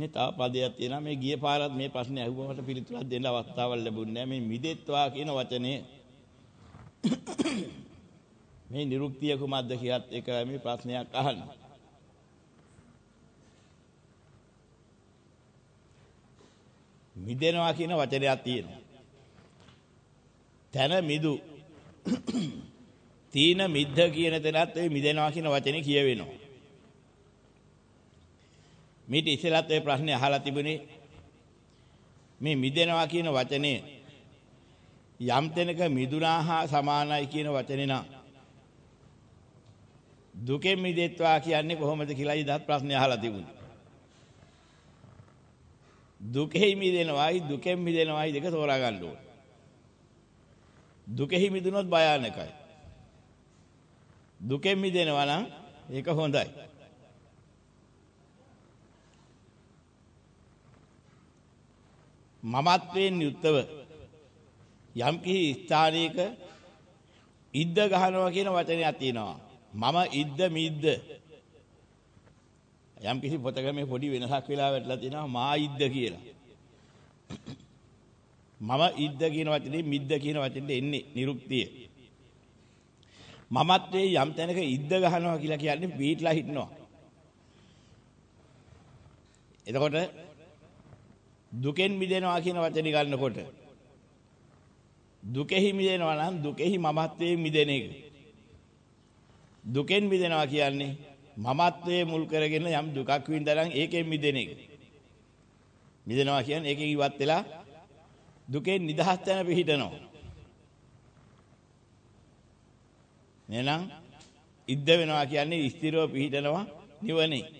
මේ තව පදයක් තියෙනවා මේ ගිය පාරත් මේ ප්‍රශ්නේ අහුවමට පිළිතුරක් දෙන්න අවස්ථාවක් ලැබුණේ නැහැ මේ මිදෙත්වා කියන වචනේ මේ නිරුක්තිය කුමක්ද කියත් එක මේ ප්‍රශ්නයක් අහන්නේ මිදෙනවා කියන වචනයක් තියෙනවා. තන මිදු. තීන මිද්ද කියන තැනත් ඒ මිදෙනවා කියන වචනේ කියවෙනවා. මේට ඉස්සෙල්ලත් ඒ ප්‍රශ්නේ අහලා තිබුණේ මේ මිදෙනවා කියන වචනේ යම් තැනක මිදුනා හා සමානයි කියන වචනේ නම් දුකෙන් මිදෙත්වා කියන්නේ කොහොමද කියලා ඉදත් ප්‍රශ්නේ අහලා තිබුණා. දුකෙහි මිදෙනවායි දුකෙන් මිදෙනවායි දෙක තෝරා ගන්න ඕනේ. දුකෙහි මිදුනොත් භයානකයි. දුකෙන් මිදෙනවා නම් ඒක හොඳයි. මමත්වයෙන් යුක්තව යම් කිසි ස්ථානයක ඉද්ද ගහනවා කියන වචනයක් තියෙනවා. මම ඉද්ද මිද්ද යම් කිසි පොතක මේ පොඩි වෙනසක් වෙලා වැටලා තියෙනවා මා ඉද්ද කියලා. මම ඉද්ද කියන වචනේ මිද්ද කියන වචනේ එන්නේ නිරුක්තිය. මමත්වයේ යම් තැනක ඉද්ද ගහනවා කියලා කියන්නේ පිටලා හිටනවා. එතකොට දුකෙන් මිදෙනවා කියන වචනේ ගන්නකොට දුකෙහි මිදෙනවා නම් දුකෙහි මමත්වයේ මිදෙන එක. දුකෙන් මිදෙනවා කියන්නේ මමත්වයේ මුල් කරගෙන යම් දුකක් විඳලා ඒකෙන් මිදෙන එක. මිදෙනවා කියන්නේ ඒකෙන් ඉවත් වෙලා දුකෙන් නිදහස් තැන පිහිටනවා. එහෙනම් ඉද්ද වෙනවා කියන්නේ ස්ථිරව පිහිටනවා නිවනේ.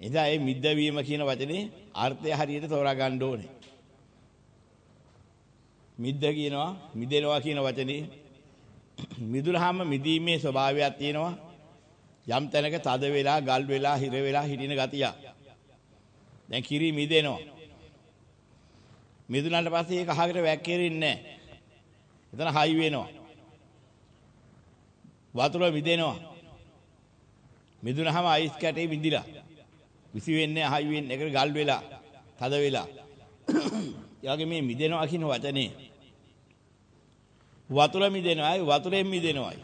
එදා මේ මිද්ද වීම කියන වචනේ අර්ථය හරියට තෝරා ගන්න ඕනේ. මිද්ද කියනවා මිදෙනවා කියන වචනේ මිදුනහම මිදීමේ ස්වභාවයක් තියෙනවා. යම් තැනක තද වෙලා ගල් වෙලා හිර වෙලා හිටින ගතිය. දැන් කිරි මිදෙනවා. මිදුනට පස්සේ ඒක අහකට වැක්කෙරින්නේ නැහැ. එතන හයි වෙනවා. වතුර මිදෙනවා. මිදුනහම අයිස් කැටේ මිදිලා. විසි වෙන්නේ හයි වෙන්නේ ඒකට ගල් වෙලා තද වෙලා. ඒ වගේ මේ මිදෙනවා කියන වචනේ වතුර මිදෙනවායි වතුරෙන් මිදෙනවායි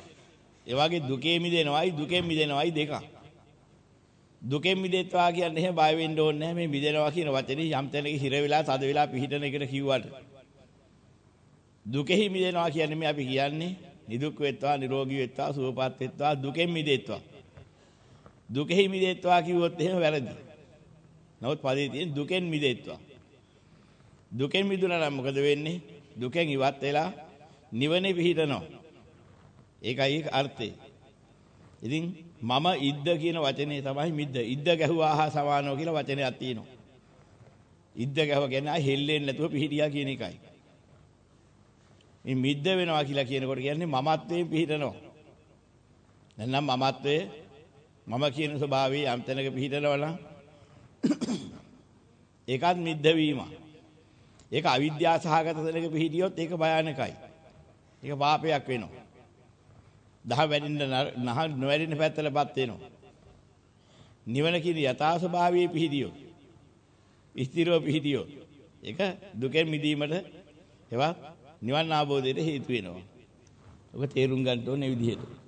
ඒ වගේ දුකේ මිදෙනවයි දුකෙන් මිදෙනවයි දෙකක්. දුකෙන් මිදෙත්වා කියන්නේ එහෙම බය වෙන්න ඕනේ නැහැ මේ මිදෙනවා කියන වචනේ යම් තැනක හිර වෙලා තද වෙලා පිහිටන එකට කිව්වට. දුකෙහි මිදෙනවා කියන්නේ මේ අපි කියන්නේ නිදුක් වෙත්වා නිරෝගී වෙත්වා සුවපත් වෙත්වා දුකෙන් මිදෙත්වා. දුකෙහි මිදෙත්වා කිව්වොත් එහෙම වැරදි. නමුත් පදේ තියෙන දුකෙන් මිදෙත්වා. දුකෙන් මිදුණා නම් මොකද වෙන්නේ? දුකෙන් ඉවත් වෙලා නිවනේ පිහිටනවා. ඒකයි ඒක අර්ථය. ඉතින් මම ඉද්ද කියන වචනේ තමයි මිද්ද. ඉද්ද ගැහුවා හා සමානව කියලා වචනයක් තියෙනවා. ඉද්ද ගැහුව කියන්නේ ආ හෙල්ලෙන්නේ නැතුව පිහිටියා කියන එකයි. මේ මිද්ද වෙනවා කියලා කියනකොට කියන්නේ මමත්වයෙන් පිහිටනවා. නැත්නම් මමත්වයේ මම කියන ස්වභාවයේ යම් තැනක පිහිටනවා නම් ඒකත් මිද්ද වීම. ඒක අවිද්‍යාව සහගත තැනක පිහිටියොත් ඒක භයානකයි. ඒක පාපයක් වෙනවා. දහ වැඩින්න නහ නොවැඩෙන පැත්තටපත් වෙනවා. නිවන කියන යථා ස්වභාවයේ පිහිටියෝ. ස්ථිරව පිහිටියෝ. ඒක දුකෙන් මිදීමට එවත් නිවන් අවබෝධයට හේතු වෙනවා. ඔබ තේරුම් ගන්න ඕනේ විදිහට.